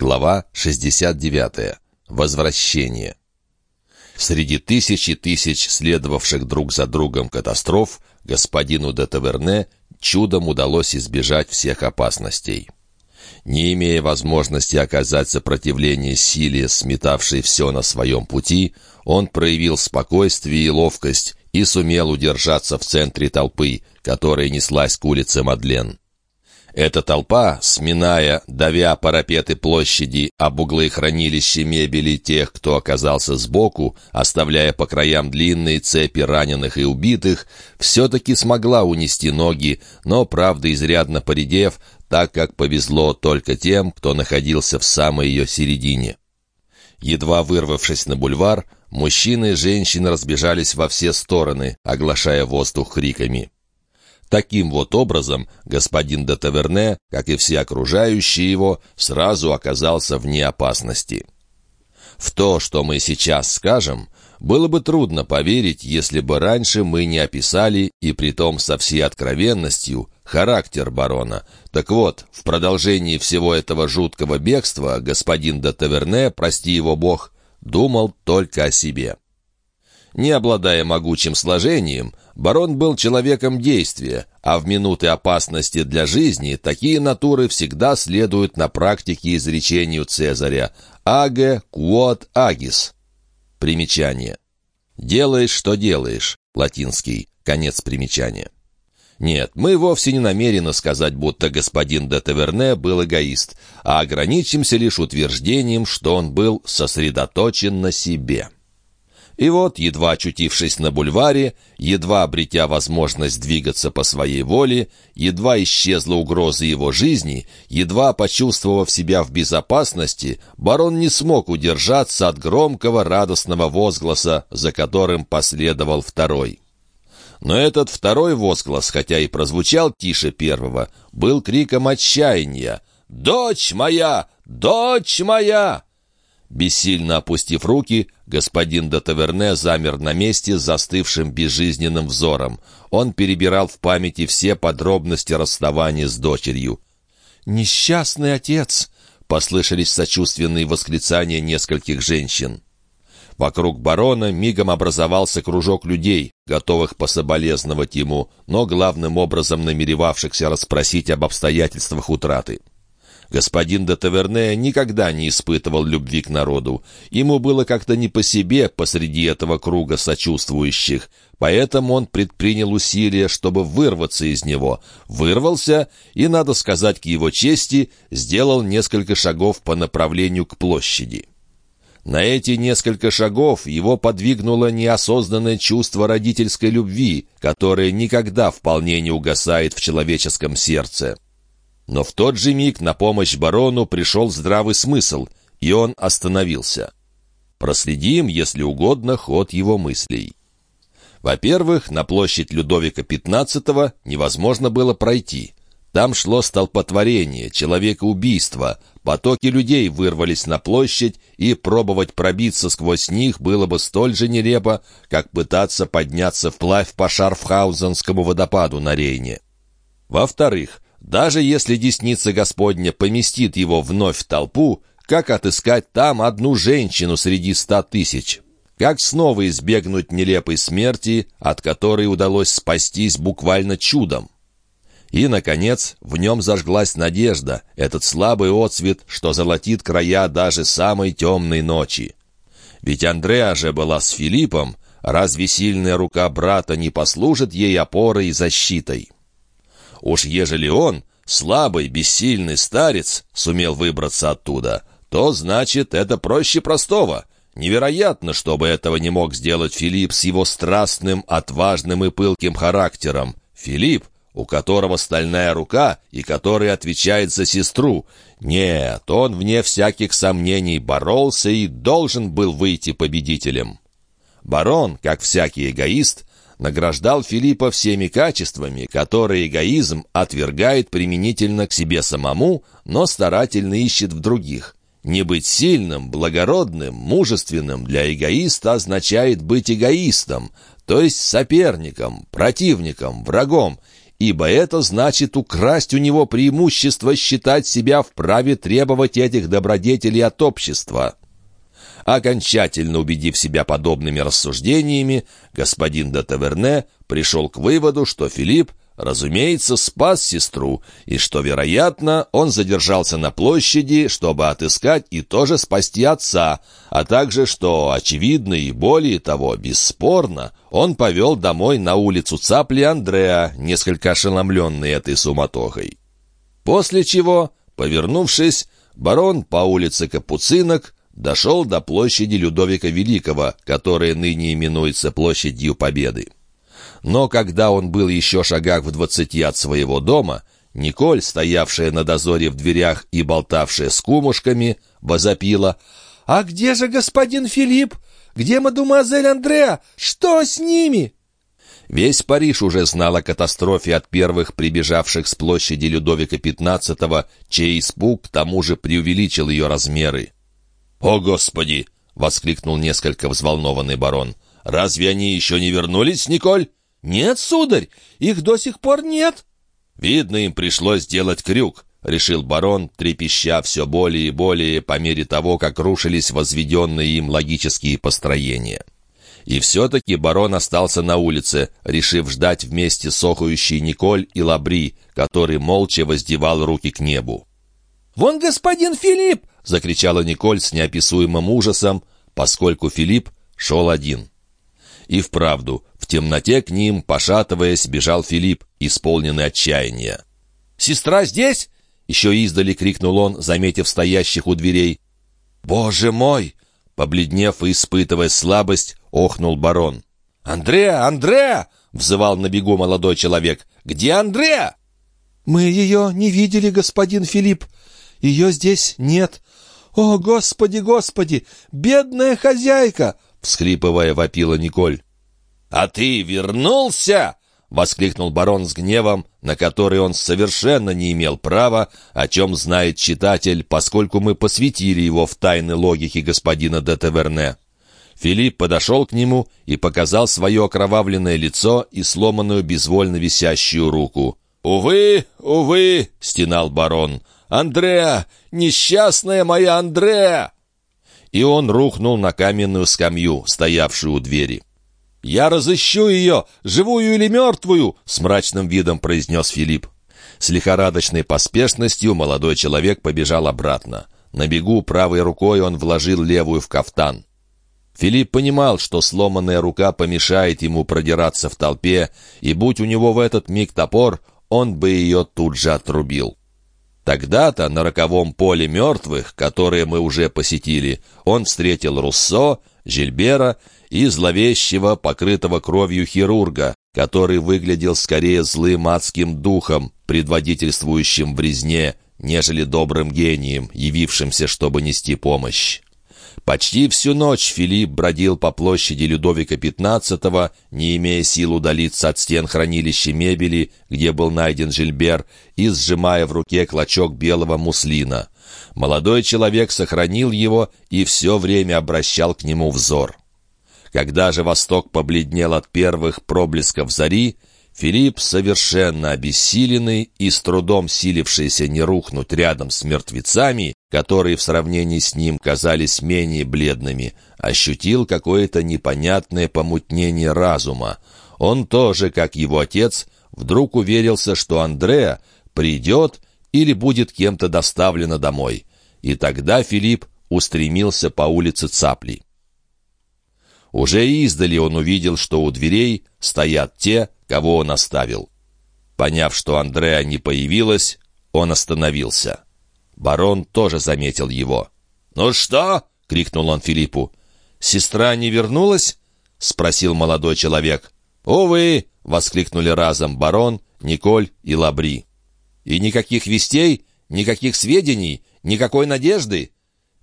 Глава 69. Возвращение. Среди тысяч и тысяч следовавших друг за другом катастроф господину де Таверне чудом удалось избежать всех опасностей. Не имея возможности оказать сопротивление силе, сметавшей все на своем пути, он проявил спокойствие и ловкость и сумел удержаться в центре толпы, которая неслась к улице Мадлен. Эта толпа, сминая, давя парапеты площади об углы хранилища мебели тех, кто оказался сбоку, оставляя по краям длинные цепи раненых и убитых, все-таки смогла унести ноги, но, правда, изрядно поредев, так как повезло только тем, кто находился в самой ее середине. Едва вырвавшись на бульвар, мужчины и женщины разбежались во все стороны, оглашая воздух криками. Таким вот образом господин де Таверне, как и все окружающие его, сразу оказался вне опасности. В то, что мы сейчас скажем, было бы трудно поверить, если бы раньше мы не описали, и притом со всей откровенностью, характер барона. Так вот, в продолжении всего этого жуткого бегства господин де Таверне, прости его бог, думал только о себе. Не обладая могучим сложением, барон был человеком действия, а в минуты опасности для жизни такие натуры всегда следуют на практике изречению Цезаря «Аге quod agis». Примечание. «Делаешь, что делаешь» — латинский, конец примечания. Нет, мы вовсе не намерены сказать, будто господин де Таверне был эгоист, а ограничимся лишь утверждением, что он был сосредоточен на себе. И вот, едва очутившись на бульваре, едва обретя возможность двигаться по своей воле, едва исчезла угроза его жизни, едва почувствовав себя в безопасности, барон не смог удержаться от громкого радостного возгласа, за которым последовал второй. Но этот второй возглас, хотя и прозвучал тише первого, был криком отчаяния. «Дочь моя! Дочь моя!» Бессильно опустив руки, господин де Таверне замер на месте застывшим безжизненным взором. Он перебирал в памяти все подробности расставания с дочерью. «Несчастный отец!» — послышались сочувственные восклицания нескольких женщин. Вокруг барона мигом образовался кружок людей, готовых пособолезновать ему, но главным образом намеревавшихся расспросить об обстоятельствах утраты. Господин де Таверне никогда не испытывал любви к народу. Ему было как-то не по себе посреди этого круга сочувствующих, поэтому он предпринял усилия, чтобы вырваться из него. Вырвался и, надо сказать к его чести, сделал несколько шагов по направлению к площади. На эти несколько шагов его подвигнуло неосознанное чувство родительской любви, которое никогда вполне не угасает в человеческом сердце. Но в тот же миг на помощь барону пришел здравый смысл, и он остановился. Проследим, если угодно, ход его мыслей. Во-первых, на площадь Людовика XV невозможно было пройти. Там шло столпотворение, человекоубийство. Потоки людей вырвались на площадь, и пробовать пробиться сквозь них было бы столь же нелепо, как пытаться подняться вплавь по Шарфхаузенскому водопаду на Рейне. Во-вторых, даже если десница Господня поместит его вновь в толпу, как отыскать там одну женщину среди ста тысяч? Как снова избегнуть нелепой смерти, от которой удалось спастись буквально чудом? И, наконец, в нем зажглась надежда, этот слабый отцвет, что золотит края даже самой темной ночи. Ведь Андреа же была с Филиппом, разве сильная рука брата не послужит ей опорой и защитой? Уж ежели он, слабый, бессильный старец, сумел выбраться оттуда, то, значит, это проще простого. Невероятно, чтобы этого не мог сделать Филипп с его страстным, отважным и пылким характером. Филипп, у которого стальная рука и который отвечает за сестру. Нет, он, вне всяких сомнений, боролся и должен был выйти победителем. Барон, как всякий эгоист, награждал Филиппа всеми качествами, которые эгоизм отвергает применительно к себе самому, но старательно ищет в других. Не быть сильным, благородным, мужественным для эгоиста означает быть эгоистом, то есть соперником, противником, врагом, ибо это значит украсть у него преимущество считать себя вправе требовать этих добродетелей от общества. Окончательно убедив себя подобными рассуждениями, господин де Таверне пришел к выводу, что Филипп разумеется, спас сестру, и что, вероятно, он задержался на площади, чтобы отыскать и тоже спасти отца, а также, что, очевидно и более того, бесспорно, он повел домой на улицу Цапли Андреа, несколько ошеломленный этой суматохой. После чего, повернувшись, барон по улице Капуцинок дошел до площади Людовика Великого, которая ныне именуется Площадью Победы. Но когда он был еще шагах в двадцати от своего дома, Николь, стоявшая на дозоре в дверях и болтавшая с кумушками, возопила «А где же господин Филипп? Где мадемуазель Андреа? Что с ними?» Весь Париж уже знал о катастрофе от первых прибежавших с площади Людовика XV, чей испуг к тому же преувеличил ее размеры. «О, Господи!» — воскликнул несколько взволнованный барон. «Разве они еще не вернулись, Николь?» «Нет, сударь, их до сих пор нет». «Видно, им пришлось сделать крюк», — решил барон, трепеща все более и более по мере того, как рушились возведенные им логические построения. И все-таки барон остался на улице, решив ждать вместе с охающей Николь и Лабри, который молча воздевал руки к небу. «Вон господин Филипп!» — закричала Николь с неописуемым ужасом, поскольку Филипп шел один. И вправду, в темноте к ним, пошатываясь, бежал Филипп, исполненный отчаяния. «Сестра здесь?» — еще издали крикнул он, заметив стоящих у дверей. «Боже мой!» — побледнев и испытывая слабость, охнул барон. «Андреа! Андреа!» — взывал на бегу молодой человек. «Где Андреа?» «Мы ее не видели, господин Филипп. Ее здесь нет. О, Господи, Господи! Бедная хозяйка!» всхлипывая, вопила Николь. «А ты вернулся?» — воскликнул барон с гневом, на который он совершенно не имел права, о чем знает читатель, поскольку мы посвятили его в тайны логики господина де Таверне. Филипп подошел к нему и показал свое окровавленное лицо и сломанную безвольно висящую руку. «Увы, увы!» — стенал барон. «Андреа! Несчастная моя Андреа!» и он рухнул на каменную скамью, стоявшую у двери. «Я разыщу ее, живую или мертвую!» — с мрачным видом произнес Филипп. С лихорадочной поспешностью молодой человек побежал обратно. На бегу правой рукой он вложил левую в кафтан. Филипп понимал, что сломанная рука помешает ему продираться в толпе, и будь у него в этот миг топор, он бы ее тут же отрубил. Тогда-то на роковом поле мертвых, которое мы уже посетили, он встретил Руссо, Жильбера и зловещего, покрытого кровью хирурга, который выглядел скорее злым адским духом, предводительствующим в резне, нежели добрым гением, явившимся, чтобы нести помощь. Почти всю ночь Филипп бродил по площади Людовика XV, не имея сил удалиться от стен хранилища мебели, где был найден Жильбер, и сжимая в руке клочок белого муслина. Молодой человек сохранил его и все время обращал к нему взор. Когда же восток побледнел от первых проблесков зари, Филипп, совершенно обессиленный и с трудом силившийся не рухнуть рядом с мертвецами, которые в сравнении с ним казались менее бледными, ощутил какое-то непонятное помутнение разума. Он тоже, как его отец, вдруг уверился, что Андреа придет или будет кем-то доставлено домой. И тогда Филипп устремился по улице Цапли. Уже издали он увидел, что у дверей стоят те, кого он оставил. Поняв, что Андреа не появилась, он остановился. Барон тоже заметил его. «Ну что?» — крикнул он Филиппу. «Сестра не вернулась?» — спросил молодой человек. «Увы!» — воскликнули разом барон, Николь и Лабри. «И никаких вестей, никаких сведений, никакой надежды?»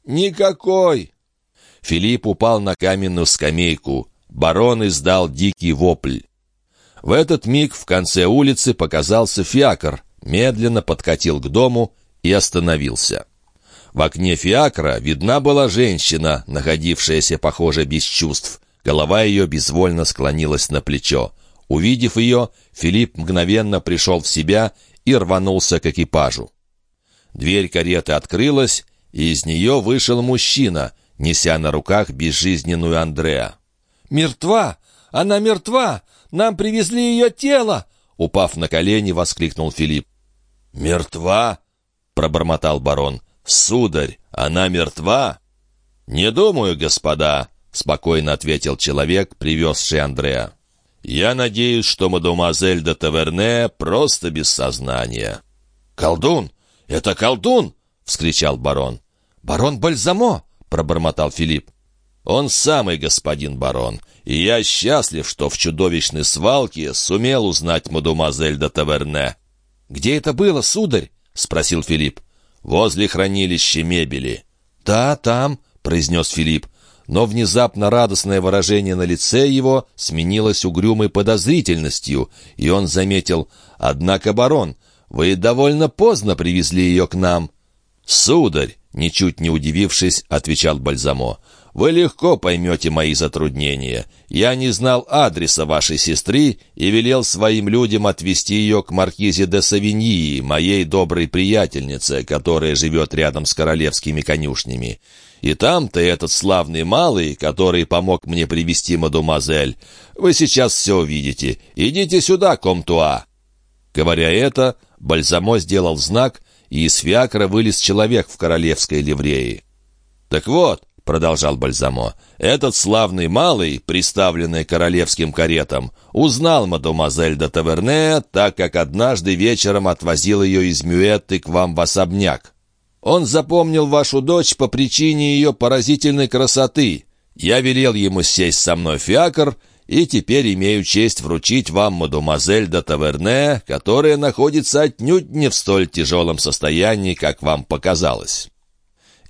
«Никакой!» Филипп упал на каменную скамейку. Барон издал дикий вопль. В этот миг в конце улицы показался фиакр, медленно подкатил к дому и остановился. В окне фиакра видна была женщина, находившаяся, похоже, без чувств. Голова ее безвольно склонилась на плечо. Увидев ее, Филипп мгновенно пришел в себя и рванулся к экипажу. Дверь кареты открылась, и из нее вышел мужчина, неся на руках безжизненную Андреа. «Мертва! Она мертва! Нам привезли ее тело!» Упав на колени, воскликнул Филипп. «Мертва?» — пробормотал барон. «Сударь, она мертва?» «Не думаю, господа», — спокойно ответил человек, привезший Андреа. «Я надеюсь, что мадемуазель де Таверне просто без сознания». «Колдун! Это колдун!» — вскричал барон. «Барон Бальзамо!» — пробормотал Филипп. «Он самый господин барон, и я счастлив, что в чудовищной свалке сумел узнать мадемуазель де Таверне». «Где это было, сударь?» — спросил Филипп. «Возле хранилища мебели». «Да, там», — произнес Филипп. Но внезапно радостное выражение на лице его сменилось угрюмой подозрительностью, и он заметил, «Однако, барон, вы довольно поздно привезли ее к нам». «Сударь», — ничуть не удивившись, отвечал Бальзамо, «вы легко поймете мои затруднения. Я не знал адреса вашей сестры и велел своим людям отвезти ее к маркизе де Савиньи, моей доброй приятельнице, которая живет рядом с королевскими конюшнями. И там-то этот славный малый, который помог мне привести мадемуазель. Вы сейчас все увидите. Идите сюда, комтуа». Говоря это, Бальзамо сделал знак, и из фиакра вылез человек в королевской ливреи. «Так вот», — продолжал Бальзамо, — «этот славный малый, приставленный королевским каретам, узнал мадемуазель де Таверне, так как однажды вечером отвозил ее из Мюэтты к вам в особняк. Он запомнил вашу дочь по причине ее поразительной красоты. Я велел ему сесть со мной в фиакр, и теперь имею честь вручить вам мадемуазель де Таверне, которая находится отнюдь не в столь тяжелом состоянии, как вам показалось».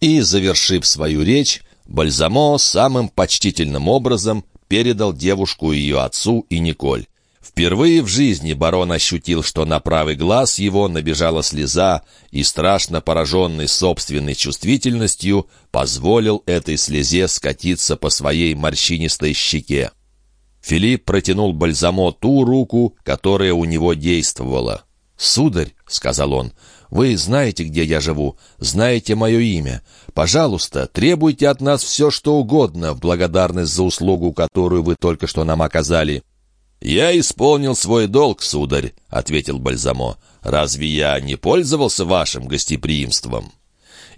И, завершив свою речь, Бальзамо самым почтительным образом передал девушку ее отцу и Николь. Впервые в жизни барон ощутил, что на правый глаз его набежала слеза, и, страшно пораженный собственной чувствительностью, позволил этой слезе скатиться по своей морщинистой щеке. Филипп протянул Бальзамо ту руку, которая у него действовала. «Сударь», — сказал он, — «вы знаете, где я живу, знаете мое имя. Пожалуйста, требуйте от нас все, что угодно, в благодарность за услугу, которую вы только что нам оказали. «Я исполнил свой долг, сударь», — ответил Бальзамо. «Разве я не пользовался вашим гостеприимством?»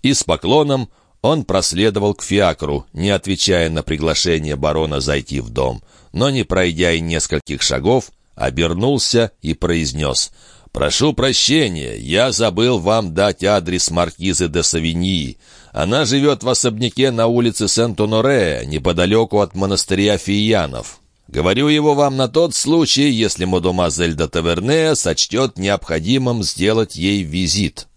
И с поклоном он проследовал к фиакру, не отвечая на приглашение барона зайти в дом, но, не пройдя и нескольких шагов, обернулся и произнес «Прошу прощения, я забыл вам дать адрес маркизы де Савиньи. Она живет в особняке на улице Сент-Оноре, неподалеку от монастыря Фиянов». Говорю его вам на тот случай, если мадемуазель де Таверне сочтет необходимым сделать ей визит».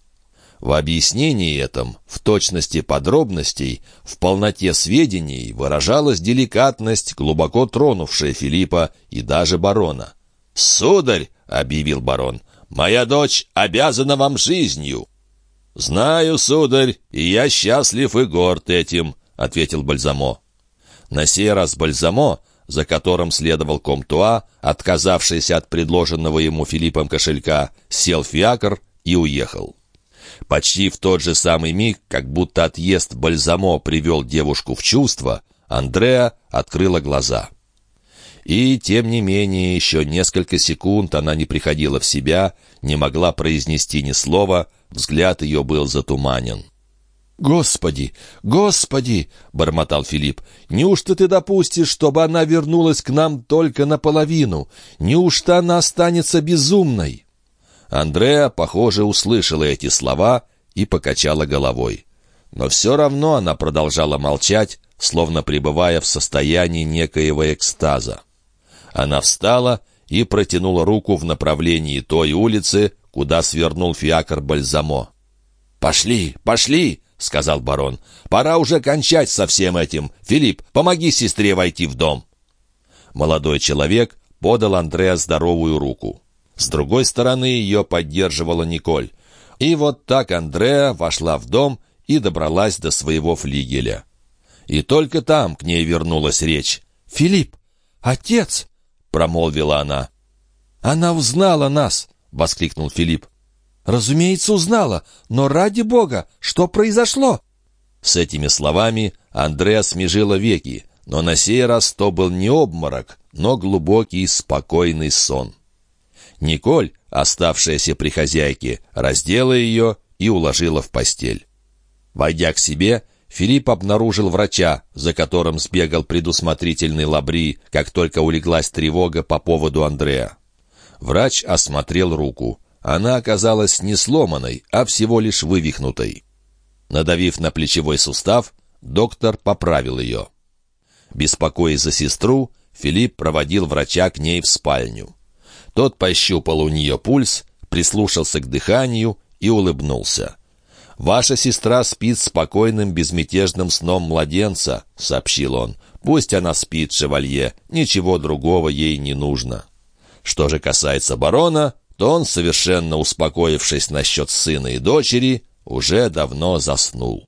В объяснении этом, в точности подробностей, в полноте сведений выражалась деликатность, глубоко тронувшая Филиппа и даже барона. «Сударь!» — объявил барон. «Моя дочь обязана вам жизнью!» «Знаю, сударь, и я счастлив и горд этим», — ответил Бальзамо. На сей раз Бальзамо за которым следовал Комтуа, отказавшийся от предложенного ему Филиппом кошелька, сел в фиакр и уехал. Почти в тот же самый миг, как будто отъезд Бальзамо привел девушку в чувство, Андреа открыла глаза. И, тем не менее, еще несколько секунд она не приходила в себя, не могла произнести ни слова, взгляд ее был затуманен. «Господи! Господи!» — бормотал Филипп. «Неужто ты допустишь, чтобы она вернулась к нам только наполовину? Неужто она останется безумной?» Андреа, похоже, услышала эти слова и покачала головой. Но все равно она продолжала молчать, словно пребывая в состоянии некоего экстаза. Она встала и протянула руку в направлении той улицы, куда свернул фиакр Бальзамо. «Пошли, пошли!» — сказал барон. «Пора уже кончать со всем этим. Филипп, помоги сестре войти в дом». Молодой человек подал Андреа здоровую руку. С другой стороны ее поддерживала Николь. И вот так Андреа вошла в дом и добралась до своего флигеля. И только там к ней вернулась речь. «Филипп! Отец!» — промолвила она. «Она узнала нас!» — воскликнул Филипп. «Разумеется, узнала, но ради бога, что произошло?» С этими словами Андреа смежила веки, но на сей раз то был не обморок, но глубокий спокойный сон. Николь, оставшаяся при хозяйке, раздела ее и уложила в постель. Войдя к себе, Филипп обнаружил врача, за которым сбегал предусмотрительный Лабри, как только улеглась тревога по поводу Андрея. Врач осмотрел руку. Она оказалась не сломанной, а всего лишь вывихнутой. Надавив на плечевой сустав, доктор поправил ее. Беспокоясь за сестру, Филипп проводил врача к ней в спальню. Тот пощупал у нее пульс, прислушался к дыханию и улыбнулся. «Ваша сестра спит спокойным, безмятежным сном младенца», — сообщил он. «Пусть она спит, шевалье, ничего другого ей не нужно». Что же касается барона, то он, совершенно успокоившись насчет сына и дочери, уже давно заснул.